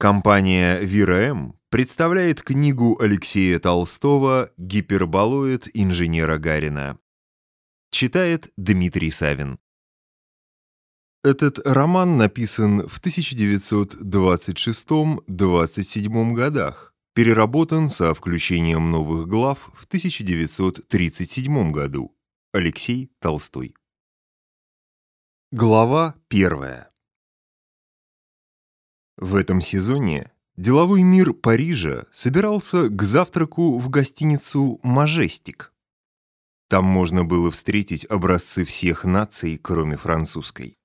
Компания «Вира-М» представляет книгу Алексея Толстого «Гиперболоид инженера Гарина». Читает Дмитрий Савин. Этот роман написан в 1926-27 годах, переработан со включением новых глав в 1937 году. Алексей Толстой. Глава первая. В этом сезоне деловой мир Парижа собирался к завтраку в гостиницу «Мажестик». Там можно было встретить образцы всех наций, кроме французской.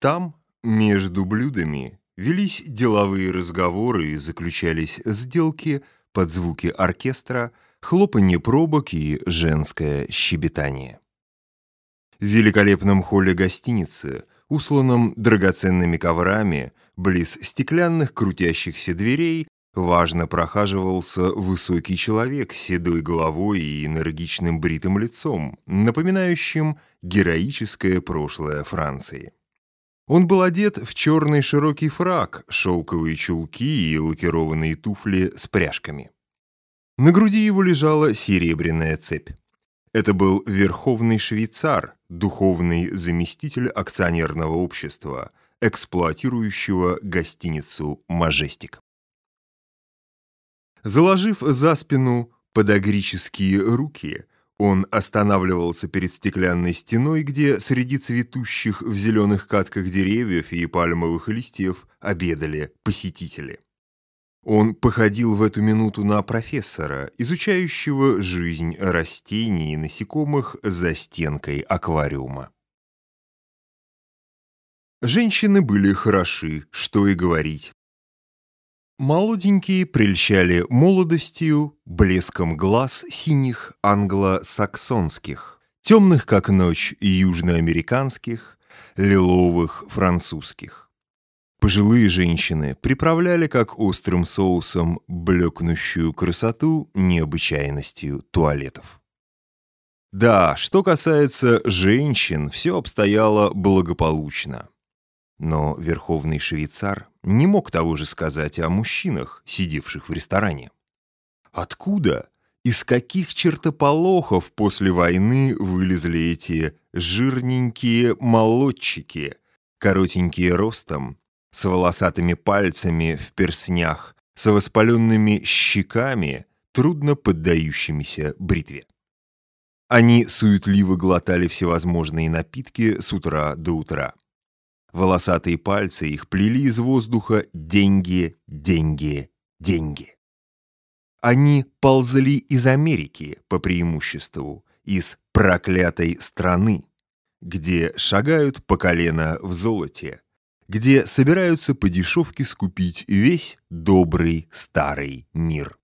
Там, между блюдами, велись деловые разговоры и заключались сделки под звуки оркестра, хлопанье пробок и женское щебетание. В великолепном холле гостиницы, усланном драгоценными коврами, Близ стеклянных крутящихся дверей важно прохаживался высокий человек с седой головой и энергичным бритым лицом, напоминающим героическое прошлое Франции. Он был одет в черный широкий фраг, шелковые чулки и лакированные туфли с пряжками. На груди его лежала серебряная цепь. Это был верховный швейцар, духовный заместитель акционерного общества – эксплуатирующего гостиницу «Мажестик». Заложив за спину подогрические руки, он останавливался перед стеклянной стеной, где среди цветущих в зеленых катках деревьев и пальмовых листьев обедали посетители. Он походил в эту минуту на профессора, изучающего жизнь растений и насекомых за стенкой аквариума. Женщины были хороши, что и говорить. Молоденькие прельщали молодостью, блеском глаз синих англосаксонских, темных, как ночь, южноамериканских, лиловых французских. Пожилые женщины приправляли, как острым соусом, блекнущую красоту необычайностью туалетов. Да, что касается женщин, все обстояло благополучно. Но верховный швейцар не мог того же сказать о мужчинах, сидевших в ресторане. Откуда, из каких чертополохов после войны вылезли эти жирненькие молодчики, коротенькие ростом, с волосатыми пальцами в перснях, с воспаленными щеками, трудно поддающимися бритве. Они суетливо глотали всевозможные напитки с утра до утра. Волосатые пальцы их плели из воздуха деньги, деньги, деньги. Они ползали из Америки по преимуществу, из проклятой страны, где шагают по колено в золоте, где собираются по дешевке скупить весь добрый старый мир.